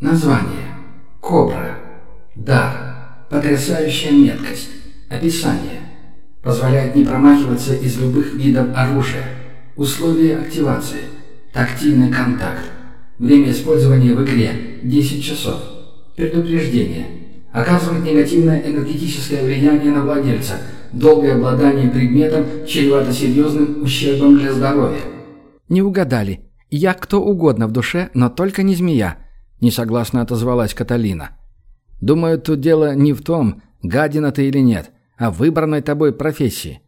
Название. Кобра. Дар. Потрясающая меткость. Описание. Позволяет не промахиваться из любых видов оружия. Условия активации. Тактильный контакт. Время использования в игре – 10 часов. Предупреждение. Оказывает негативное энергетическое влияние на владельца. Долгое обладание предметом чревато серьезным ущербом для здоровья. Не угадали. Я кто угодно в душе, но только не змея. Несогласно отозвалась Каталина. Думаю, тут дело не в том, гадина ты или нет, а в выбранной тобой профессии.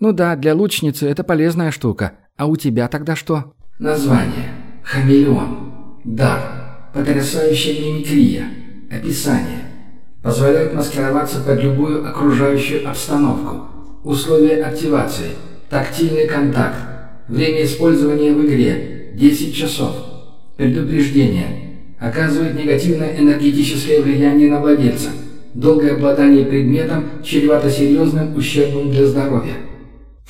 Ну да, для лучницы это полезная штука. А у тебя тогда что? Название. Хамелеон. Дар. Потрясающая мимикрия. Описание. Позволяет маскироваться под любую окружающую обстановку. Условия активации. Тактильный контакт. Время использования в игре. 10 часов. Предупреждение. Оказывает негативное энергетическое влияние на владельца. Долгое обладание предметом чревато серьезным ущербом для здоровья.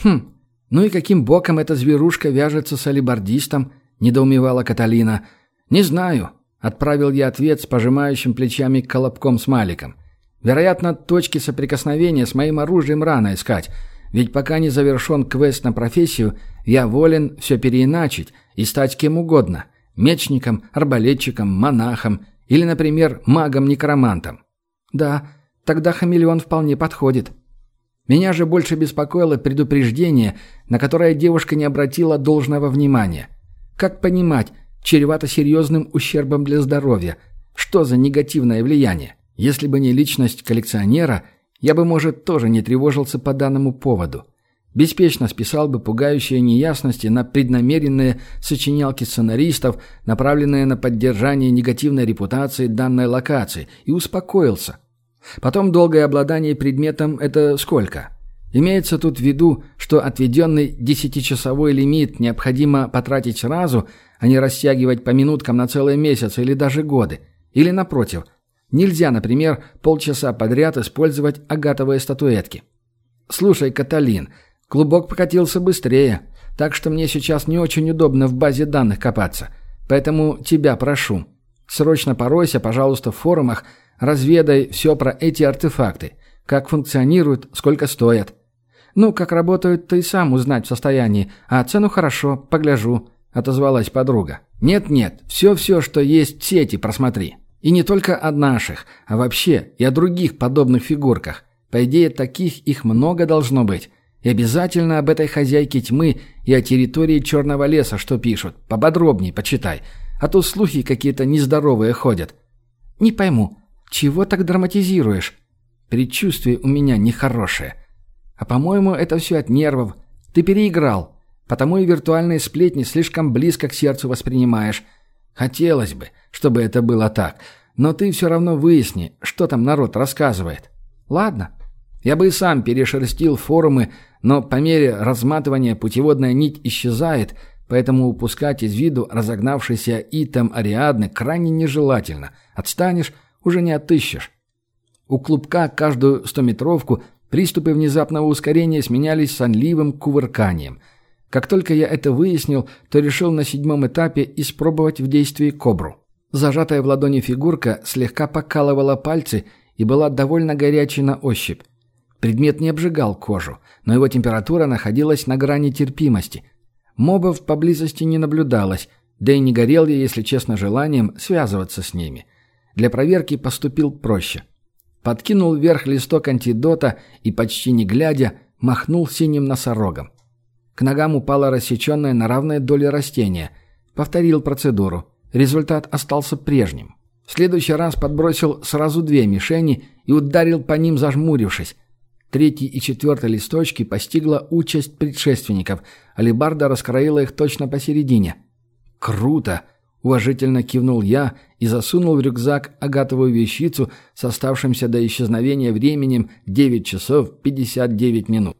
Хм, ну и каким боком эта зверушка вяжется с алибардистом, недоумевала Каталина – «Не знаю», — отправил я ответ с пожимающим плечами колобком с Маликом. «Вероятно, точки соприкосновения с моим оружием рано искать, ведь пока не завершен квест на профессию, я волен все переиначить и стать кем угодно — мечником, арбалетчиком, монахом или, например, магом-некромантом. Да, тогда хамелеон вполне подходит». Меня же больше беспокоило предупреждение, на которое девушка не обратила должного внимания. Как понимать, чревато серьезным ущербом для здоровья. Что за негативное влияние? Если бы не личность коллекционера, я бы, может, тоже не тревожился по данному поводу. Беспечно списал бы пугающие неясности на преднамеренные сочинялки сценаристов, направленные на поддержание негативной репутации данной локации, и успокоился. Потом долгое обладание предметом – это сколько? Имеется тут в виду, что отведенный десятичасовой лимит необходимо потратить сразу – а не растягивать по минуткам на целые месяцы или даже годы. Или, напротив, нельзя, например, полчаса подряд использовать агатовые статуэтки. «Слушай, Каталин, клубок покатился быстрее, так что мне сейчас не очень удобно в базе данных копаться. Поэтому тебя прошу. Срочно поройся, пожалуйста, в форумах, разведай все про эти артефакты. Как функционируют, сколько стоят. Ну, как работают, ты сам узнать в состоянии, а цену хорошо, погляжу. — отозвалась подруга. «Нет-нет, все-все, что есть в сети, просмотри. И не только о наших, а вообще и о других подобных фигурках. По идее, таких их много должно быть. И обязательно об этой хозяйке тьмы и о территории Черного леса что пишут. Поподробнее почитай. А то слухи какие-то нездоровые ходят». «Не пойму, чего так драматизируешь?» «Предчувствие у меня нехорошее. А по-моему, это все от нервов. Ты переиграл». Потому и виртуальные сплетни слишком близко к сердцу воспринимаешь. Хотелось бы, чтобы это было так, но ты все равно выясни, что там народ рассказывает. Ладно, я бы и сам перешерстил форумы, но по мере разматывания путеводная нить исчезает, поэтому упускать из виду разогнавшийся итем Ариадны крайне нежелательно. Отстанешь, уже не отыщешь. У клубка каждую стометровку приступы внезапного ускорения сменялись сонливым кувырканием – как только я это выяснил, то решил на седьмом этапе испробовать в действии кобру. Зажатая в ладони фигурка слегка покалывала пальцы и была довольно горячей на ощупь. Предмет не обжигал кожу, но его температура находилась на грани терпимости. Мобов поблизости не наблюдалось, да и не горел я, если честно, желанием связываться с ними. Для проверки поступил проще. Подкинул вверх листок антидота и, почти не глядя, махнул синим носорогом. К ногам упала рассеченная на равные доли растения. Повторил процедуру. Результат остался прежним. В следующий раз подбросил сразу две мишени и ударил по ним, зажмурившись. Третий и четвертый листочки постигла участь предшественников. Алибарда раскроила их точно посередине. «Круто!» — уважительно кивнул я и засунул в рюкзак агатовую вещицу с оставшимся до исчезновения временем 9 часов 59 минут.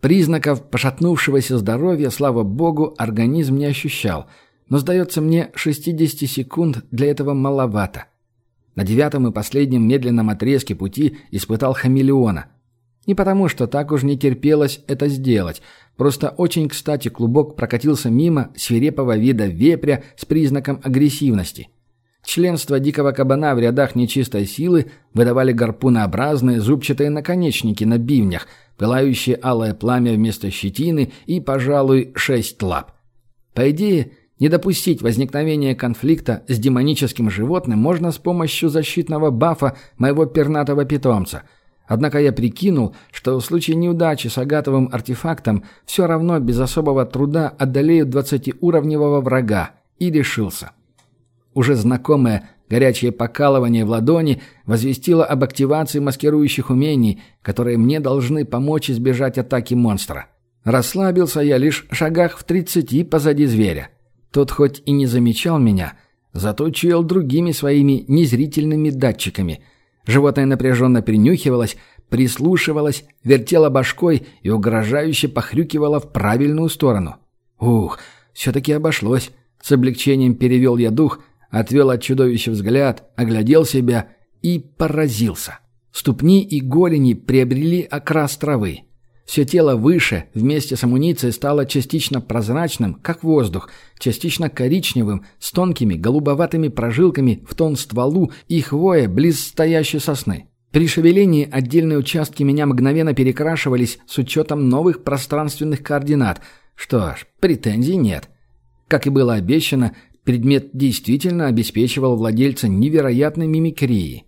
Признаков пошатнувшегося здоровья, слава богу, организм не ощущал, но, сдается мне, 60 секунд для этого маловато. На девятом и последнем медленном отрезке пути испытал хамелеона. Не потому, что так уж не терпелось это сделать, просто очень кстати клубок прокатился мимо свирепого вида вепря с признаком агрессивности. Членство дикого кабана в рядах нечистой силы выдавали гарпунообразные зубчатые наконечники на бивнях, пылающие алое пламя вместо щетины и, пожалуй, шесть лап. По идее, не допустить возникновения конфликта с демоническим животным можно с помощью защитного бафа моего пернатого питомца. Однако я прикинул, что в случае неудачи с агатовым артефактом все равно без особого труда одолею двадцатиуровневого врага, и решился. Уже знакомое горячее покалывание в ладони возвестило об активации маскирующих умений, которые мне должны помочь избежать атаки монстра. Расслабился я лишь в шагах в тридцати позади зверя. Тот хоть и не замечал меня, зато чуял другими своими незрительными датчиками. Животное напряженно принюхивалось, прислушивалось, вертело башкой и угрожающе похрюкивало в правильную сторону. Ух, все-таки обошлось. С облегчением перевел я дух, отвел от чудовища взгляд, оглядел себя и поразился. Ступни и голени приобрели окрас травы. Все тело выше, вместе с амуницией, стало частично прозрачным, как воздух, частично коричневым, с тонкими голубоватыми прожилками в тон стволу и хвоя близ стоящей сосны. При шевелении отдельные участки меня мгновенно перекрашивались с учетом новых пространственных координат. Что ж, претензий нет. Как и было обещано, предмет действительно обеспечивал владельца невероятной мимикрией.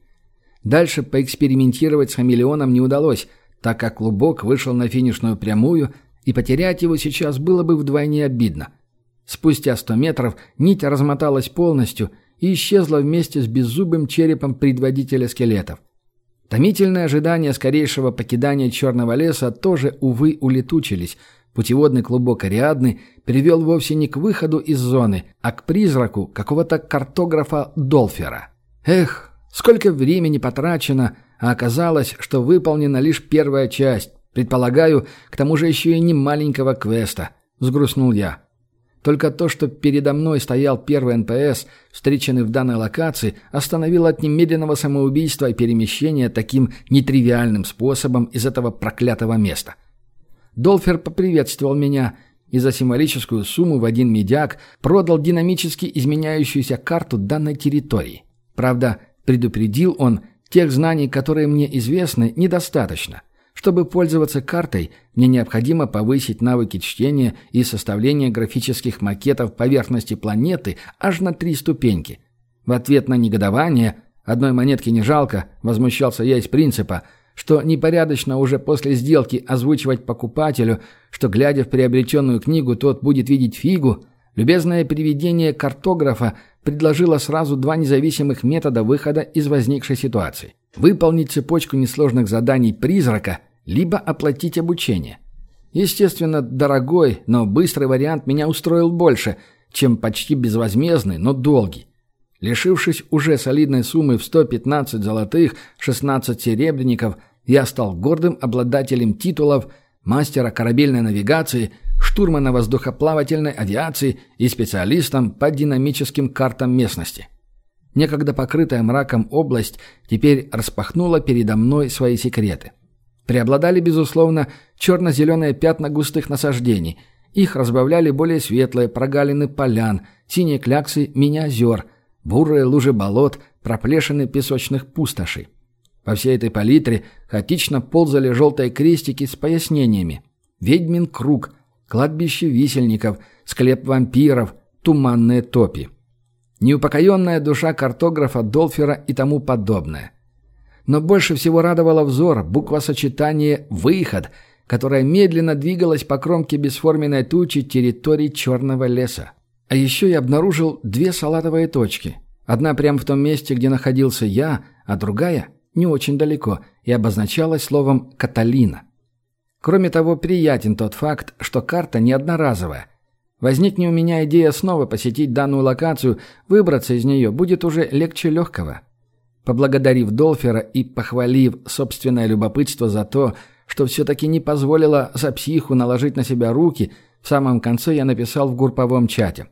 Дальше поэкспериментировать с хамелеоном не удалось – так как клубок вышел на финишную прямую, и потерять его сейчас было бы вдвойне обидно. Спустя сто метров нить размоталась полностью и исчезла вместе с беззубым черепом предводителя скелетов. Томительное ожидание скорейшего покидания черного леса тоже, увы, улетучились. Путеводный клубок Ариадны привел вовсе не к выходу из зоны, а к призраку какого-то картографа Долфера. Эх, сколько времени потрачено, а оказалось, что выполнена лишь первая часть. Предполагаю, к тому же еще и не маленького квеста. Сгрустнул я. Только то, что передо мной стоял первый НПС, встреченный в данной локации, остановило от немедленного самоубийства и перемещения таким нетривиальным способом из этого проклятого места. Долфер поприветствовал меня и за символическую сумму в один медяк продал динамически изменяющуюся карту данной территории. Правда, предупредил он, Тех знаний, которые мне известны, недостаточно. Чтобы пользоваться картой, мне необходимо повысить навыки чтения и составления графических макетов поверхности планеты аж на три ступеньки. В ответ на негодование «одной монетки не жалко», возмущался я из принципа, что непорядочно уже после сделки озвучивать покупателю, что, глядя в приобретенную книгу, тот будет видеть фигу, любезное приведение картографа предложила сразу два независимых метода выхода из возникшей ситуации. Выполнить цепочку несложных заданий призрака, либо оплатить обучение. Естественно, дорогой, но быстрый вариант меня устроил больше, чем почти безвозмездный, но долгий. Лишившись уже солидной суммы в 115 золотых, 16 серебряников, я стал гордым обладателем титулов мастера корабельной навигации – штурмана воздухоплавательной авиации и специалистом по динамическим картам местности. Некогда покрытая мраком область теперь распахнула передо мной свои секреты. Преобладали, безусловно, черно-зеленые пятна густых насаждений. Их разбавляли более светлые прогалины полян, синие кляксы мини-озер, бурые лужи болот, проплешины песочных пустошей. По всей этой палитре хаотично ползали желтые крестики с пояснениями. «Ведьмин круг», кладбище висельников, склеп вампиров, туманные топи. Неупокоенная душа картографа Долфера и тому подобное. Но больше всего радовало взор буквосочетание «выход», которая медленно двигалась по кромке бесформенной тучи территории Черного леса. А еще я обнаружил две салатовые точки. Одна прямо в том месте, где находился я, а другая не очень далеко и обозначалась словом «Каталина». Кроме того, приятен тот факт, что карта не одноразовая. Возникне у меня идея снова посетить данную локацию, выбраться из нее будет уже легче легкого. Поблагодарив Долфера и похвалив собственное любопытство за то, что все-таки не позволило за психу наложить на себя руки, в самом конце я написал в групповом чате.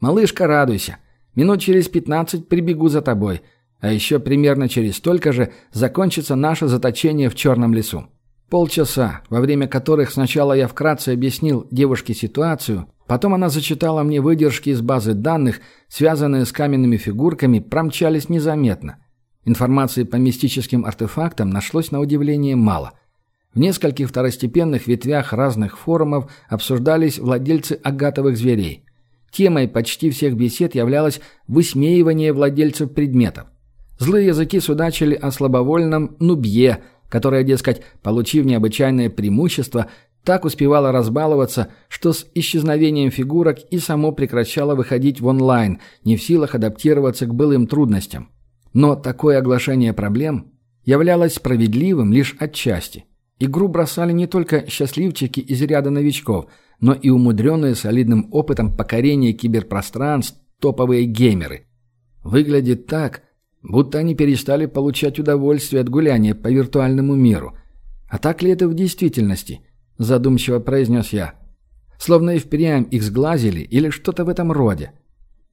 «Малышка, радуйся. Минут через пятнадцать прибегу за тобой. А еще примерно через столько же закончится наше заточение в черном лесу. Полчаса, во время которых сначала я вкратце объяснил девушке ситуацию, потом она зачитала мне выдержки из базы данных, связанные с каменными фигурками, промчались незаметно. Информации по мистическим артефактам нашлось на удивление мало. В нескольких второстепенных ветвях разных форумов обсуждались владельцы агатовых зверей. Темой почти всех бесед являлось высмеивание владельцев предметов. Злые языки судачили о слабовольном нубье, которая, дескать, получив необычайное преимущество, так успевала разбаловаться, что с исчезновением фигурок и само прекращало выходить в онлайн, не в силах адаптироваться к былым трудностям. Но такое оглашение проблем являлось справедливым лишь отчасти. Игру бросали не только счастливчики из ряда новичков, но и умудренные солидным опытом покорения киберпространств топовые геймеры. Выглядит так, будто они перестали получать удовольствие от гуляния по виртуальному миру. А так ли это в действительности? Задумчиво произнес я. Словно и впрямь их сглазили или что-то в этом роде.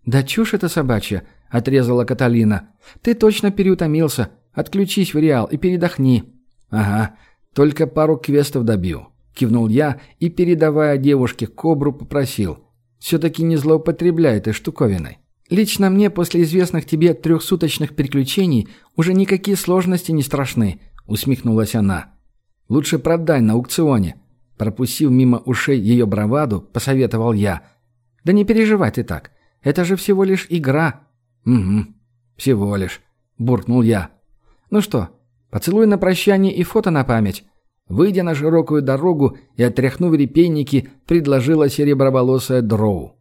«Да чушь это собачья», — отрезала Каталина. «Ты точно переутомился. Отключись в Реал и передохни». «Ага, только пару квестов добью», — кивнул я и, передавая девушке кобру, попросил. «Все-таки не злоупотребляй этой штуковиной». Лично мне после известных тебе трехсуточных приключений уже никакие сложности не страшны», — усмехнулась она. «Лучше продай на аукционе». Пропустив мимо ушей ее браваду, посоветовал я. «Да не переживай ты так. Это же всего лишь игра». «Угу, всего лишь», — буркнул я. «Ну что, поцелуй на прощание и фото на память». Выйдя на широкую дорогу и отряхнув репейники, предложила сереброволосая дроу.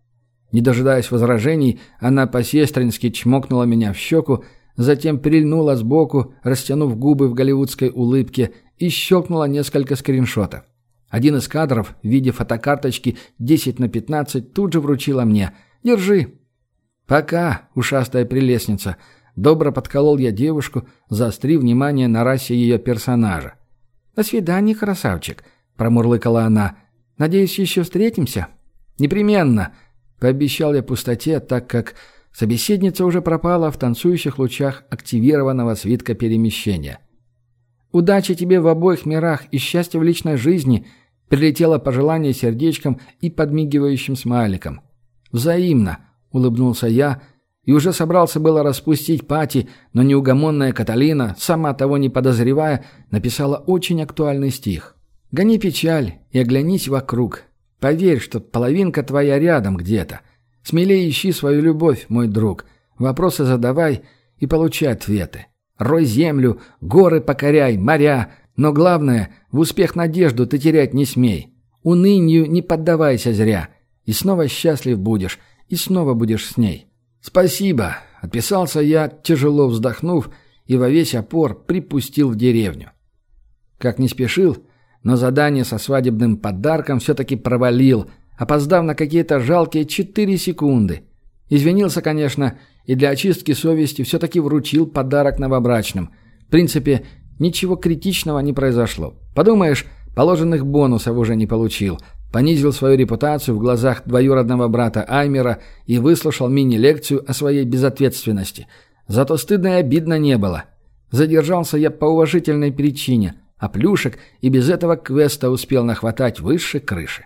Не дожидаясь возражений, она по-сестрински чмокнула меня в щеку, затем прильнула сбоку, растянув губы в голливудской улыбке, и щелкнула несколько скриншотов. Один из кадров в виде фотокарточки 10 на 15 тут же вручила мне. «Держи». «Пока, ушастая прелестница», — добро подколол я девушку, заострив внимание на расе ее персонажа. «До свидания, красавчик», — промурлыкала она. «Надеюсь, еще встретимся?» «Непременно», Пообещал я пустоте, так как собеседница уже пропала в танцующих лучах активированного свитка перемещения. «Удачи тебе в обоих мирах и счастья в личной жизни!» Прилетело пожелание сердечком и подмигивающим смайликом. «Взаимно!» — улыбнулся я и уже собрался было распустить пати, но неугомонная Каталина, сама того не подозревая, написала очень актуальный стих. «Гони печаль и оглянись вокруг. Поверь, что половинка твоя рядом где-то. Смелее ищи свою любовь, мой друг. Вопросы задавай и получай ответы. Рой землю, горы покоряй, моря. Но главное, в успех надежду ты терять не смей. Унынию не поддавайся зря. И снова счастлив будешь, и снова будешь с ней. Спасибо. Отписался я, тяжело вздохнув, и во весь опор припустил в деревню. Как не спешил, но задание со свадебным подарком все-таки провалил, опоздав на какие-то жалкие четыре секунды. Извинился, конечно, и для очистки совести все-таки вручил подарок новобрачным. В принципе, ничего критичного не произошло. Подумаешь, положенных бонусов уже не получил. Понизил свою репутацию в глазах двоюродного брата Аймера и выслушал мини-лекцию о своей безответственности. Зато стыдно и обидно не было. Задержался я по уважительной причине – а плюшек и без этого квеста успел нахватать выше крыши.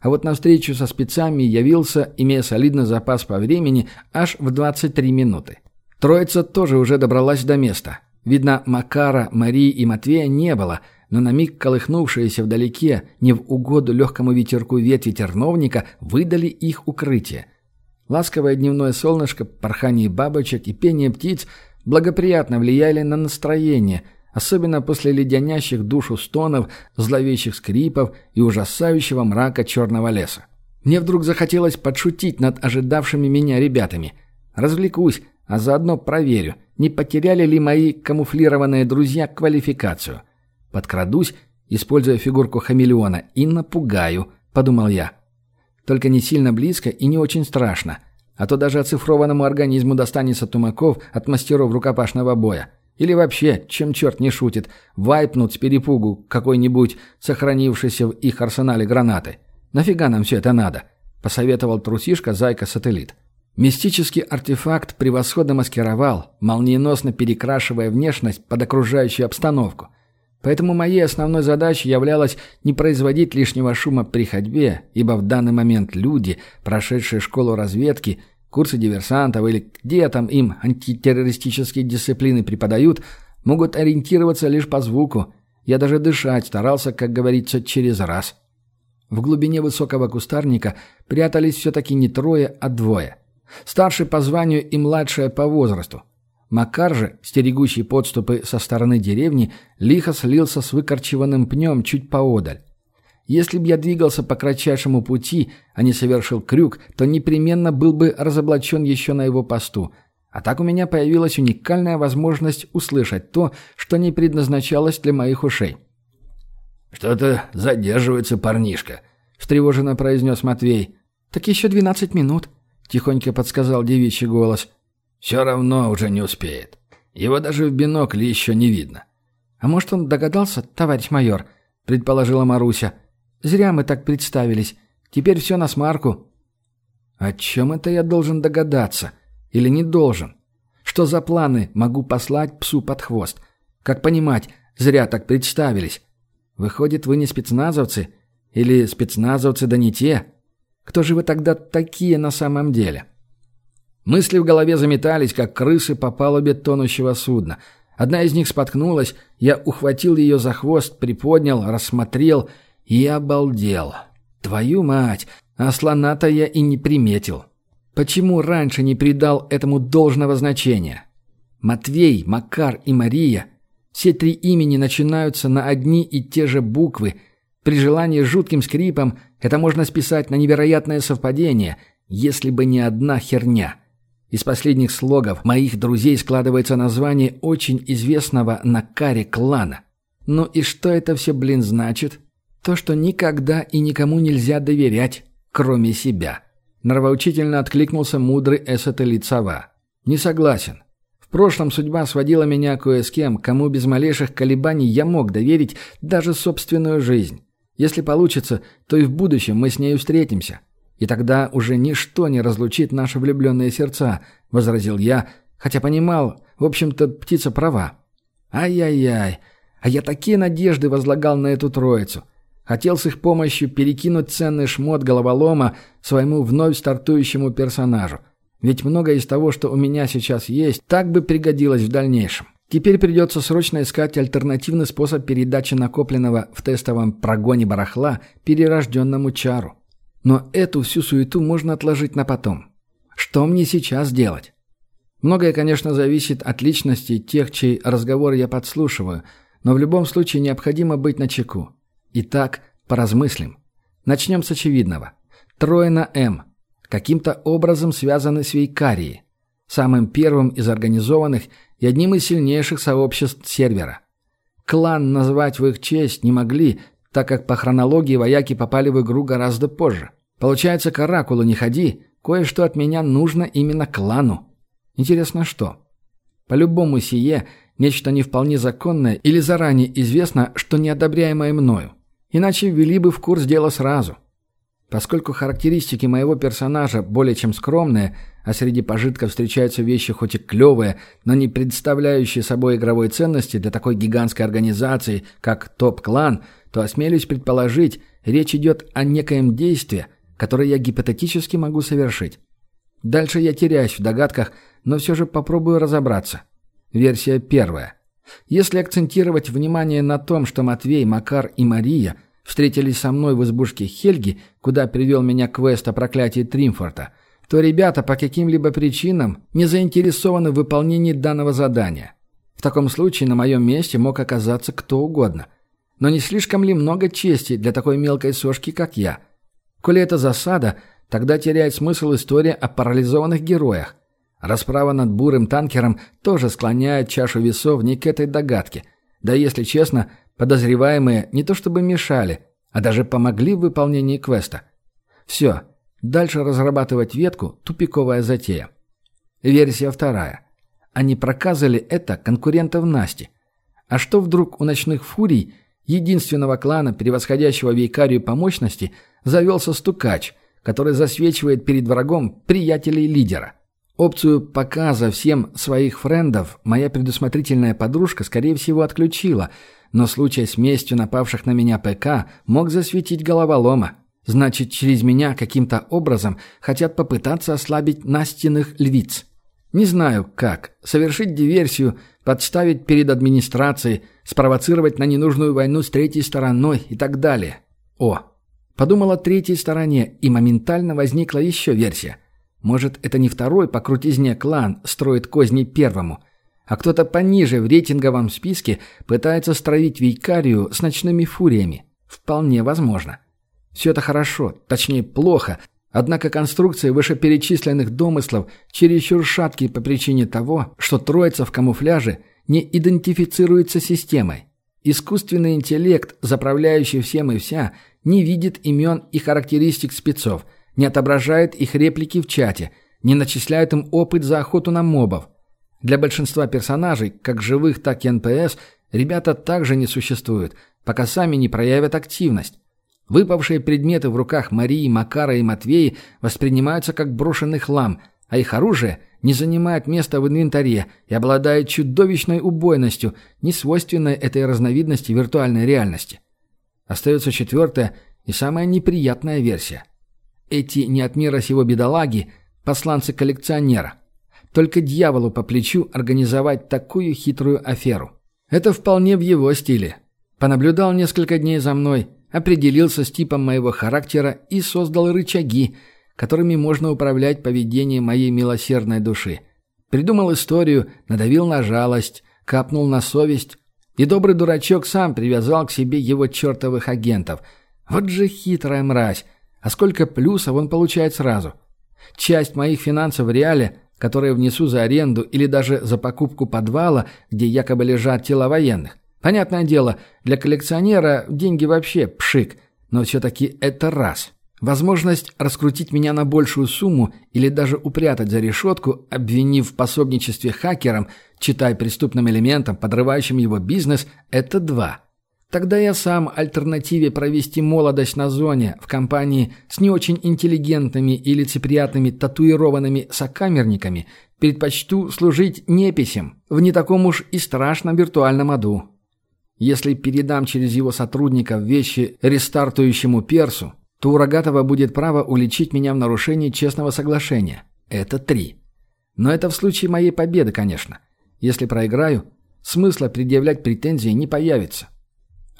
А вот на встречу со спецами явился, имея солидный запас по времени, аж в 23 минуты. Троица тоже уже добралась до места. Видно, Макара, Марии и Матвея не было, но на миг колыхнувшиеся вдалеке, не в угоду легкому ветерку ветви терновника, выдали их укрытие. Ласковое дневное солнышко, порхание бабочек и пение птиц благоприятно влияли на настроение – особенно после леденящих душу стонов, зловещих скрипов и ужасающего мрака черного леса. Мне вдруг захотелось подшутить над ожидавшими меня ребятами. Развлекусь, а заодно проверю, не потеряли ли мои камуфлированные друзья квалификацию. Подкрадусь, используя фигурку хамелеона, и напугаю, подумал я. Только не сильно близко и не очень страшно, а то даже оцифрованному организму достанется тумаков от мастеров рукопашного боя. Или вообще, чем черт не шутит, вайпнут с перепугу какой-нибудь сохранившийся в их арсенале гранаты. Нафига нам все это надо? Посоветовал трусишка Зайка-сателлит. Мистический артефакт превосходно маскировал, молниеносно перекрашивая внешность под окружающую обстановку. Поэтому моей основной задачей являлось не производить лишнего шума при ходьбе, ибо в данный момент люди, прошедшие школу разведки, курсы диверсантов или где там им антитеррористические дисциплины преподают, могут ориентироваться лишь по звуку. Я даже дышать старался, как говорится, через раз. В глубине высокого кустарника прятались все-таки не трое, а двое. Старший по званию и младшая по возрасту. Макар же, стерегущий подступы со стороны деревни, лихо слился с выкорчеванным пнем чуть поодаль. Если б я двигался по кратчайшему пути, а не совершил крюк, то непременно был бы разоблачен еще на его посту. А так у меня появилась уникальная возможность услышать то, что не предназначалось для моих ушей. «Что-то задерживается парнишка», — встревоженно произнес Матвей. «Так еще двенадцать минут», — тихонько подсказал девичий голос. Все равно уже не успеет. Его даже в бинокле еще не видно. «А может, он догадался, товарищ майор?» — предположила Маруся. «Зря мы так представились. Теперь все на смарку». «О чем это я должен догадаться? Или не должен? Что за планы могу послать псу под хвост? Как понимать, зря так представились? Выходит, вы не спецназовцы? Или спецназовцы да не те? Кто же вы тогда такие на самом деле?» Мысли в голове заметались, как крысы по палубе тонущего судна. Одна из них споткнулась, я ухватил ее за хвост, приподнял, рассмотрел и обалдел. Твою мать, а слона-то я и не приметил. Почему раньше не придал этому должного значения? Матвей, Макар и Мария – все три имени начинаются на одни и те же буквы. При желании жутким скрипом это можно списать на невероятное совпадение, если бы не одна херня – из последних слогов моих друзей складывается название очень известного на каре клана. Ну и что это все, блин, значит? То, что никогда и никому нельзя доверять, кроме себя. Нравоучительно откликнулся мудрый эсотелит сова. Не согласен. В прошлом судьба сводила меня кое с кем, кому без малейших колебаний я мог доверить даже собственную жизнь. Если получится, то и в будущем мы с ней встретимся. И тогда уже ничто не разлучит наши влюбленные сердца», — возразил я, хотя понимал, в общем-то, птица права. «Ай-яй-яй, а я такие надежды возлагал на эту троицу. Хотел с их помощью перекинуть ценный шмот головолома своему вновь стартующему персонажу. Ведь многое из того, что у меня сейчас есть, так бы пригодилось в дальнейшем. Теперь придется срочно искать альтернативный способ передачи накопленного в тестовом прогоне барахла перерожденному чару. Но эту всю суету можно отложить на потом. Что мне сейчас делать? Многое, конечно, зависит от личности тех, чей разговор я подслушиваю, но в любом случае необходимо быть начеку. Итак, поразмыслим. Начнем с очевидного. Трое на М. Каким-то образом связаны с Вейкарией, самым первым из организованных и одним из сильнейших сообществ сервера. Клан назвать в их честь не могли, так как по хронологии вояки попали в игру гораздо позже. Получается, к Оракулу не ходи, кое-что от меня нужно именно клану. Интересно, что? По-любому сие – нечто не вполне законное или заранее известно, что неодобряемое мною. Иначе ввели бы в курс дела сразу. Поскольку характеристики моего персонажа более чем скромные, а среди пожитков встречаются вещи хоть и клевые, но не представляющие собой игровой ценности для такой гигантской организации, как Топ-клан – то осмелюсь предположить, речь идет о некоем действии, которое я гипотетически могу совершить. Дальше я теряюсь в догадках, но все же попробую разобраться. Версия первая. Если акцентировать внимание на том, что Матвей, Макар и Мария встретились со мной в избушке Хельги, куда привел меня квест о проклятии Тримфорта, то ребята по каким-либо причинам не заинтересованы в выполнении данного задания. В таком случае на моем месте мог оказаться кто угодно – но не слишком ли много чести для такой мелкой сошки, как я? Коли это засада, тогда теряет смысл история о парализованных героях. Расправа над бурым танкером тоже склоняет чашу весов не к этой догадке. Да если честно, подозреваемые не то чтобы мешали, а даже помогли в выполнении квеста. Все, дальше разрабатывать ветку – тупиковая затея. Версия вторая. Они проказали это конкурентов Насти. А что вдруг у ночных фурий единственного клана, превосходящего Вейкарию по мощности, завелся стукач, который засвечивает перед врагом приятелей лидера. Опцию показа всем своих френдов моя предусмотрительная подружка, скорее всего, отключила, но случай с местью напавших на меня ПК мог засветить головолома. Значит, через меня каким-то образом хотят попытаться ослабить Настиных львиц. Не знаю как. Совершить диверсию, подставить перед администрацией, спровоцировать на ненужную войну с третьей стороной и так далее. О, подумал о третьей стороне, и моментально возникла еще версия. Может, это не второй по крутизне клан строит козни первому, а кто-то пониже в рейтинговом списке пытается стравить Вейкарию с ночными фуриями. Вполне возможно. Все это хорошо, точнее плохо, однако конструкции вышеперечисленных домыслов чересчур шаткие по причине того, что троица в камуфляже не идентифицируется системой. Искусственный интеллект, заправляющий всем и вся, не видит имен и характеристик спецов – не отображает их реплики в чате, не начисляет им опыт за охоту на мобов. Для большинства персонажей, как живых, так и НПС, ребята также не существуют, пока сами не проявят активность. Выпавшие предметы в руках Марии, Макара и Матвеи воспринимаются как брошенный хлам, а их оружие не занимает места в инвентаре и обладает чудовищной убойностью, не свойственной этой разновидности виртуальной реальности. Остается четвертая и самая неприятная версия – эти не от мира сего бедолаги, посланцы коллекционера. Только дьяволу по плечу организовать такую хитрую аферу. Это вполне в его стиле. Понаблюдал несколько дней за мной, определился с типом моего характера и создал рычаги, которыми можно управлять поведением моей милосердной души. Придумал историю, надавил на жалость, капнул на совесть, и добрый дурачок сам привязал к себе его чертовых агентов. Вот же хитрая мразь, а сколько плюсов он получает сразу. Часть моих финансов в реале, которые внесу за аренду или даже за покупку подвала, где якобы лежат тела военных. Понятное дело, для коллекционера деньги вообще пшик, но все-таки это раз. Возможность раскрутить меня на большую сумму или даже упрятать за решетку, обвинив в пособничестве хакерам, читай преступным элементом, подрывающим его бизнес, это два. Тогда я сам альтернативе провести молодость на зоне в компании с не очень интеллигентными и лицеприятными татуированными сокамерниками предпочту служить неписем в не таком уж и страшном виртуальном аду. Если передам через его сотрудников вещи рестартующему персу, то у Рогатого будет право уличить меня в нарушении честного соглашения. Это три. Но это в случае моей победы, конечно. Если проиграю, смысла предъявлять претензии не появится.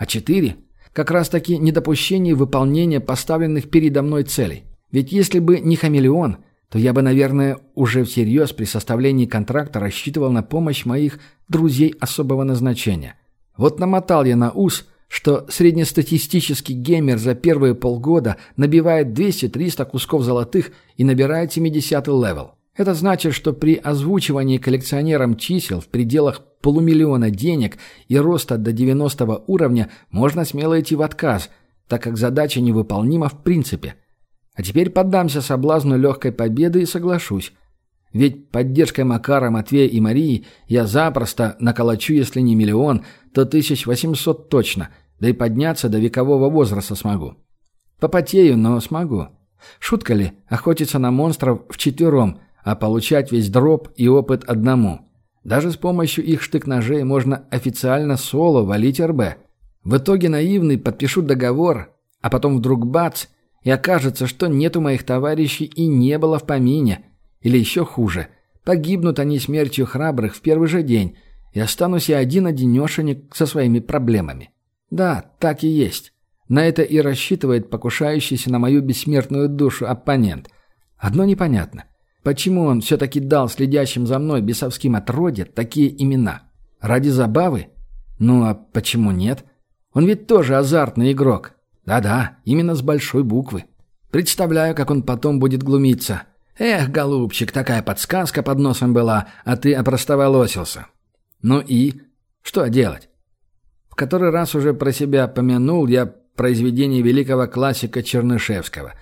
А четыре – как раз-таки недопущение выполнения поставленных передо мной целей. Ведь если бы не хамелеон, то я бы, наверное, уже всерьез при составлении контракта рассчитывал на помощь моих друзей особого назначения. Вот намотал я на ус, что среднестатистический геймер за первые полгода набивает 200-300 кусков золотых и набирает 70 левел. Это значит, что при озвучивании коллекционерам чисел в пределах полумиллиона денег и роста до 90 уровня можно смело идти в отказ, так как задача невыполнима в принципе. А теперь поддамся соблазну легкой победы и соглашусь. Ведь поддержкой Макара, Матвея и Марии я запросто наколочу, если не миллион, то 1800 точно, да и подняться до векового возраста смогу. Попотею, но смогу. Шутка ли, охотиться на монстров вчетвером, а получать весь дроп и опыт одному – даже с помощью их штык-ножей можно официально соло валить РБ. В итоге наивный подпишу договор, а потом вдруг бац, и окажется, что нету моих товарищей и не было в помине. Или еще хуже, погибнут они смертью храбрых в первый же день, и останусь я один-одинешенек со своими проблемами. Да, так и есть. На это и рассчитывает покушающийся на мою бессмертную душу оппонент. Одно непонятно. Почему он все-таки дал следящим за мной бесовским отродье такие имена? Ради забавы? Ну а почему нет? Он ведь тоже азартный игрок. Да-да, именно с большой буквы. Представляю, как он потом будет глумиться. Эх, голубчик, такая подсказка под носом была, а ты опростоволосился. Ну и? Что делать? В который раз уже про себя помянул я произведение великого классика Чернышевского.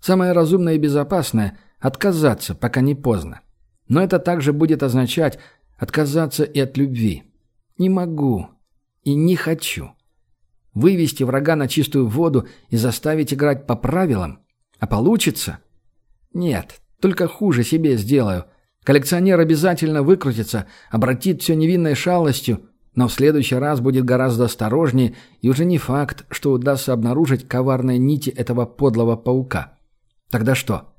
Самое разумное и безопасное – Отказаться, пока не поздно. Но это также будет означать отказаться и от любви. Не могу. И не хочу. Вывести врага на чистую воду и заставить играть по правилам? А получится? Нет, только хуже себе сделаю. Коллекционер обязательно выкрутится, обратит все невинной шалостью, но в следующий раз будет гораздо осторожнее, и уже не факт, что удастся обнаружить коварные нити этого подлого паука. Тогда что?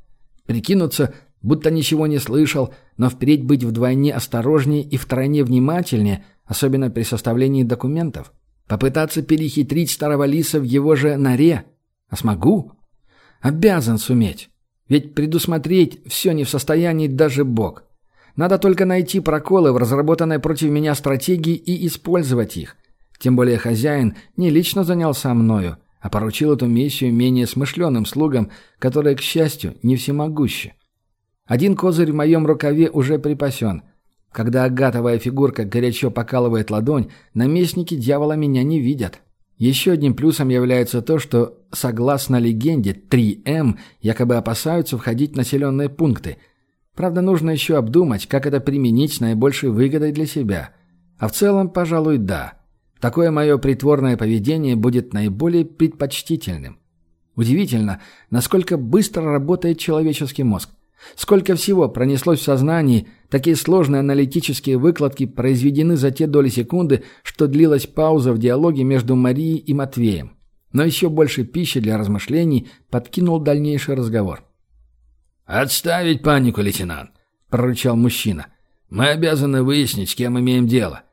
Прикинуться, будто ничего не слышал, но впредь быть вдвойне осторожнее и втройне внимательнее, особенно при составлении документов? Попытаться перехитрить старого лиса в его же норе? А смогу? Обязан суметь. Ведь предусмотреть все не в состоянии даже Бог. Надо только найти проколы в разработанной против меня стратегии и использовать их. Тем более хозяин не лично занялся мною, а поручил эту миссию менее смышленым слугам, которые, к счастью, не всемогущи. Один козырь в моем рукаве уже припасен. Когда агатовая фигурка горячо покалывает ладонь, наместники дьявола меня не видят. Еще одним плюсом является то, что, согласно легенде, 3М якобы опасаются входить в населенные пункты – Правда, нужно еще обдумать, как это применить с наибольшей выгодой для себя. А в целом, пожалуй, да. Такое мое притворное поведение будет наиболее предпочтительным. Удивительно, насколько быстро работает человеческий мозг. Сколько всего пронеслось в сознании, такие сложные аналитические выкладки произведены за те доли секунды, что длилась пауза в диалоге между Марией и Матвеем. Но еще больше пищи для размышлений подкинул дальнейший разговор. «Отставить панику, лейтенант!» — прорычал мужчина. «Мы обязаны выяснить, с кем имеем дело.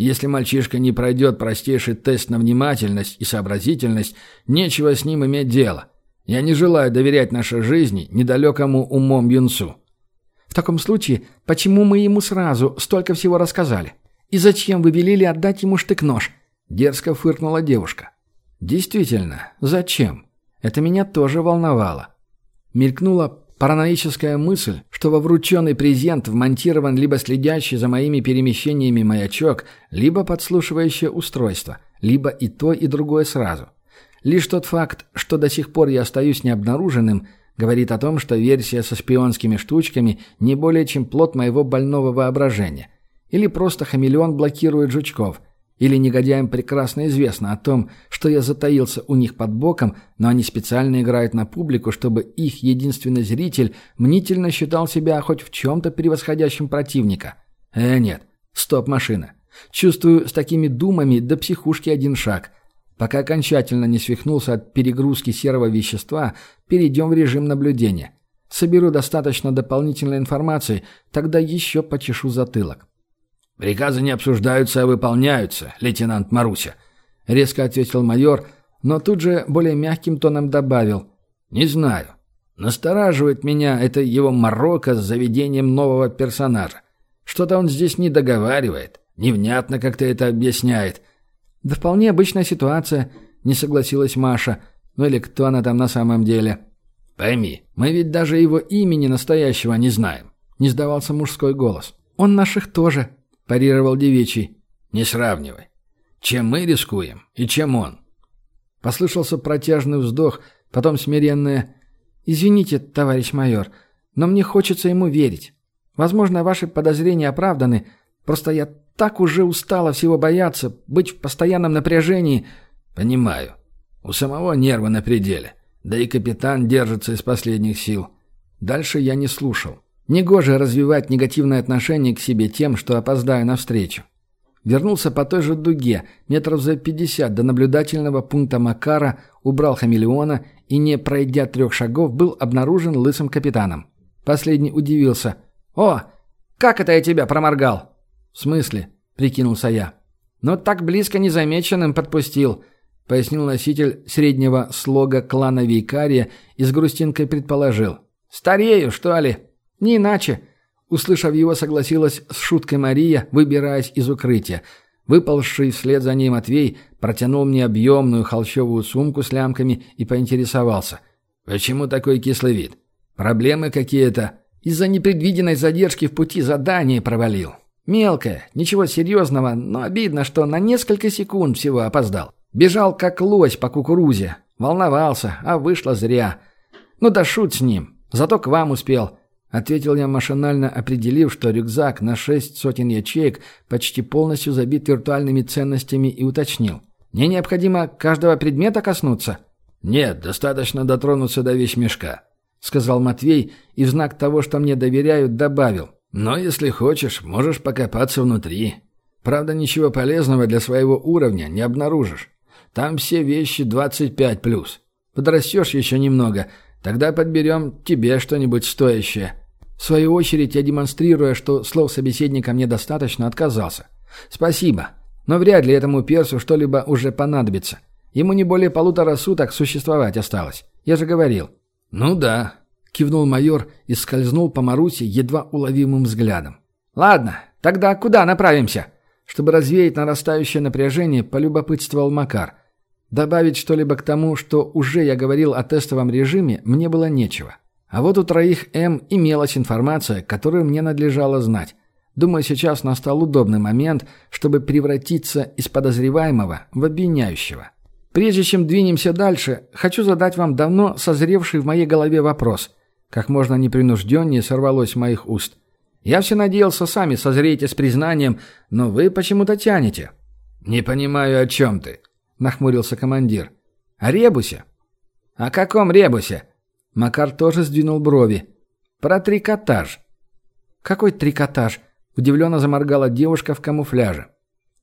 Если мальчишка не пройдет простейший тест на внимательность и сообразительность, нечего с ним иметь дело. Я не желаю доверять нашей жизни недалекому умом юнцу». «В таком случае, почему мы ему сразу столько всего рассказали? И зачем вы велели отдать ему штык-нож?» — дерзко фыркнула девушка. «Действительно, зачем? Это меня тоже волновало». Мелькнула Параноическая мысль, что во врученный презент вмонтирован либо следящий за моими перемещениями маячок, либо подслушивающее устройство, либо и то, и другое сразу. Лишь тот факт, что до сих пор я остаюсь необнаруженным, говорит о том, что версия со шпионскими штучками не более чем плод моего больного воображения. Или просто хамелеон блокирует жучков – или негодяям прекрасно известно о том, что я затаился у них под боком, но они специально играют на публику, чтобы их единственный зритель мнительно считал себя хоть в чем-то превосходящим противника. Э, нет. Стоп, машина. Чувствую, с такими думами до психушки один шаг. Пока окончательно не свихнулся от перегрузки серого вещества, перейдем в режим наблюдения. Соберу достаточно дополнительной информации, тогда еще почешу затылок. «Приказы не обсуждаются, а выполняются, лейтенант Маруся», — резко ответил майор, но тут же более мягким тоном добавил. «Не знаю. Настораживает меня это его морока с заведением нового персонажа. Что-то он здесь не договаривает, невнятно как-то это объясняет». «Да вполне обычная ситуация», — не согласилась Маша. «Ну или кто она там на самом деле?» «Пойми, мы ведь даже его имени настоящего не знаем», — не сдавался мужской голос. «Он наших тоже», парировал девичий. «Не сравнивай. Чем мы рискуем и чем он?» Послышался протяжный вздох, потом смиренное «Извините, товарищ майор, но мне хочется ему верить. Возможно, ваши подозрения оправданы, просто я так уже устала всего бояться, быть в постоянном напряжении». «Понимаю. У самого нервы на пределе. Да и капитан держится из последних сил». Дальше я не слушал. Негоже развивать негативное отношение к себе тем, что опоздаю навстречу. Вернулся по той же дуге, метров за пятьдесят до наблюдательного пункта Макара, убрал хамелеона и, не пройдя трех шагов, был обнаружен лысым капитаном. Последний удивился. «О, как это я тебя проморгал?» «В смысле?» — прикинулся я. «Ну, так близко незамеченным подпустил», — пояснил носитель среднего слога клана Вейкария и с грустинкой предположил. «Старею, что ли?» «Не иначе», — услышав его, согласилась с шуткой Мария, выбираясь из укрытия. Выползший вслед за ней Матвей протянул мне объемную холщовую сумку с лямками и поинтересовался. «Почему такой кислый вид? Проблемы какие-то?» «Из-за непредвиденной задержки в пути задание провалил. Мелкое, ничего серьезного, но обидно, что на несколько секунд всего опоздал. Бежал как лось по кукурузе. Волновался, а вышло зря. Ну да шут с ним. Зато к вам успел. Ответил я машинально, определив, что рюкзак на шесть сотен ячеек почти полностью забит виртуальными ценностями и уточнил. «Мне необходимо каждого предмета коснуться?» «Нет, достаточно дотронуться до вещмешка», — сказал Матвей и в знак того, что мне доверяют, добавил. Но если хочешь, можешь покопаться внутри. Правда, ничего полезного для своего уровня не обнаружишь. Там все вещи 25+. Подрастешь еще немного, тогда подберем тебе что-нибудь стоящее». В свою очередь я, демонстрируя, что слов собеседника мне достаточно, отказался. «Спасибо, но вряд ли этому персу что-либо уже понадобится. Ему не более полутора суток существовать осталось. Я же говорил». «Ну да», — кивнул майор и скользнул по Марусе едва уловимым взглядом. «Ладно, тогда куда направимся?» Чтобы развеять нарастающее напряжение, полюбопытствовал Макар. Добавить что-либо к тому, что уже я говорил о тестовом режиме, мне было нечего. А вот у троих М имелась информация, которую мне надлежало знать. Думаю, сейчас настал удобный момент, чтобы превратиться из подозреваемого в обвиняющего. Прежде чем двинемся дальше, хочу задать вам давно созревший в моей голове вопрос. Как можно непринужденнее сорвалось моих уст. Я все надеялся сами созреете с признанием, но вы почему-то тянете. «Не понимаю, о чем ты», — нахмурился командир. «О ребусе». «О каком ребусе?» Макар тоже сдвинул брови. «Про трикотаж». «Какой трикотаж?» – удивленно заморгала девушка в камуфляже.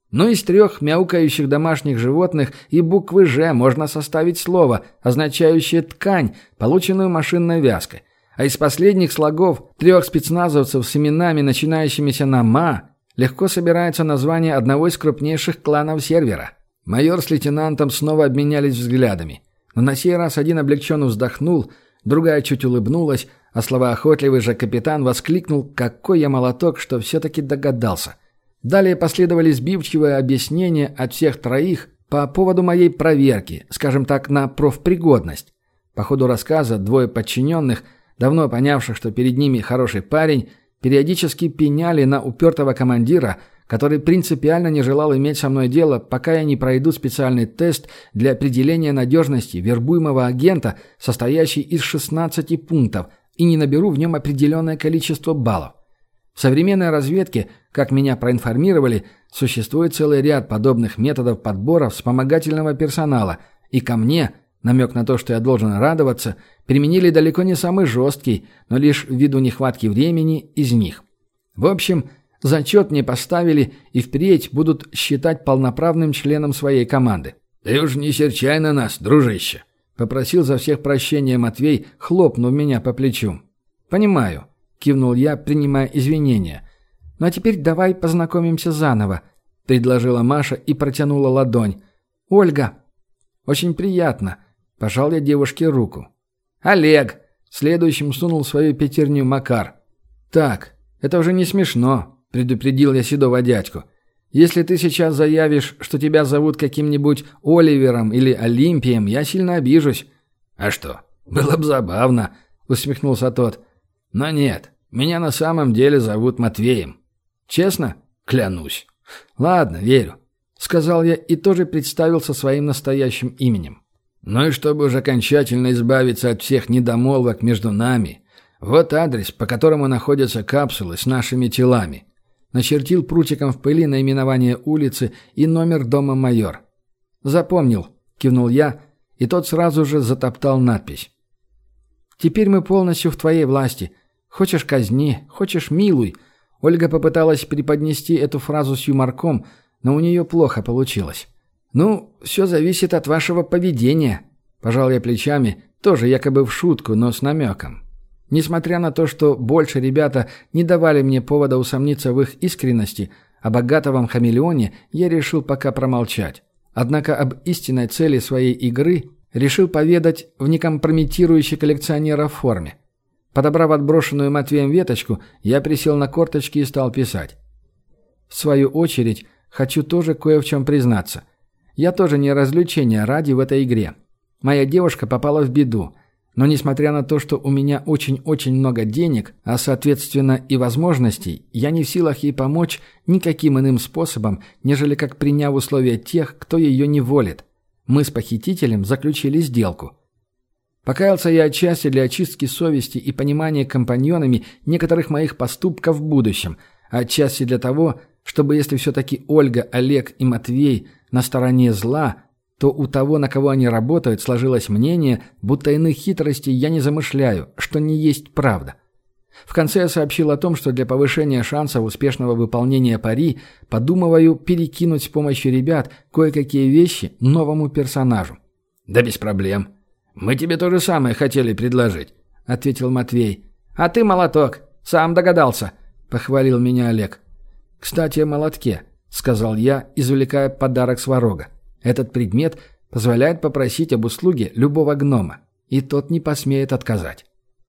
«Ну, из трех мяукающих домашних животных и буквы «Ж» можно составить слово, означающее «ткань», полученную машинной вязкой. А из последних слогов трех спецназовцев с именами, начинающимися на «ма», легко собирается название одного из крупнейших кланов сервера. Майор с лейтенантом снова обменялись взглядами. Но на сей раз один облегченно вздохнул – Другая чуть улыбнулась, а слова охотливый же капитан воскликнул, какой я молоток, что все-таки догадался. Далее последовали сбивчивые объяснения от всех троих по поводу моей проверки, скажем так, на профпригодность. По ходу рассказа двое подчиненных, давно понявших, что перед ними хороший парень, периодически пеняли на упертого командира – который принципиально не желал иметь со мной дело, пока я не пройду специальный тест для определения надежности вербуемого агента, состоящий из 16 пунктов, и не наберу в нем определенное количество баллов. В современной разведке, как меня проинформировали, существует целый ряд подобных методов подбора вспомогательного персонала, и ко мне, намек на то, что я должен радоваться, применили далеко не самый жесткий, но лишь ввиду нехватки времени из них. В общем, Зачет мне поставили и впредь будут считать полноправным членом своей команды. «Ты уж не серчай на нас, дружище!» — попросил за всех прощения Матвей, хлопнув меня по плечу. «Понимаю», — кивнул я, принимая извинения. «Ну а теперь давай познакомимся заново», — предложила Маша и протянула ладонь. «Ольга». «Очень приятно», — пожал я девушке руку. «Олег», — следующим сунул свою пятерню Макар. «Так, это уже не смешно», — предупредил я седого дядьку. «Если ты сейчас заявишь, что тебя зовут каким-нибудь Оливером или Олимпием, я сильно обижусь». «А что, было бы забавно», — усмехнулся тот. «Но нет, меня на самом деле зовут Матвеем». «Честно?» «Клянусь». «Ладно, верю», — сказал я и тоже представился своим настоящим именем. «Ну и чтобы уже окончательно избавиться от всех недомолвок между нами, вот адрес, по которому находятся капсулы с нашими телами начертил прутиком в пыли наименование улицы и номер дома майор. «Запомнил», — кивнул я, и тот сразу же затоптал надпись. «Теперь мы полностью в твоей власти. Хочешь казни, хочешь милуй». Ольга попыталась преподнести эту фразу с юморком, но у нее плохо получилось. «Ну, все зависит от вашего поведения», – пожал я плечами, тоже якобы в шутку, но с намеком. Несмотря на то, что больше ребята не давали мне повода усомниться в их искренности, о богатовом хамелеоне я решил пока промолчать. Однако об истинной цели своей игры решил поведать в некомпрометирующей коллекционера форме. Подобрав отброшенную Матвеем веточку, я присел на корточки и стал писать. В свою очередь, хочу тоже кое в чем признаться. Я тоже не развлечения ради в этой игре. Моя девушка попала в беду – но несмотря на то, что у меня очень-очень много денег, а соответственно и возможностей, я не в силах ей помочь никаким иным способом, нежели как приняв условия тех, кто ее не волит. Мы с похитителем заключили сделку. Покаялся я отчасти для очистки совести и понимания компаньонами некоторых моих поступков в будущем, а отчасти для того, чтобы если все-таки Ольга, Олег и Матвей на стороне зла – то у того, на кого они работают, сложилось мнение, будто иных хитростей я не замышляю, что не есть правда. В конце я сообщил о том, что для повышения шансов успешного выполнения пари подумываю перекинуть с помощью ребят кое-какие вещи новому персонажу. «Да без проблем. Мы тебе то же самое хотели предложить», — ответил Матвей. «А ты молоток. Сам догадался», — похвалил меня Олег. «Кстати, о молотке», — сказал я, извлекая подарок сварога. «Этот предмет позволяет попросить об услуге любого гнома, и тот не посмеет отказать».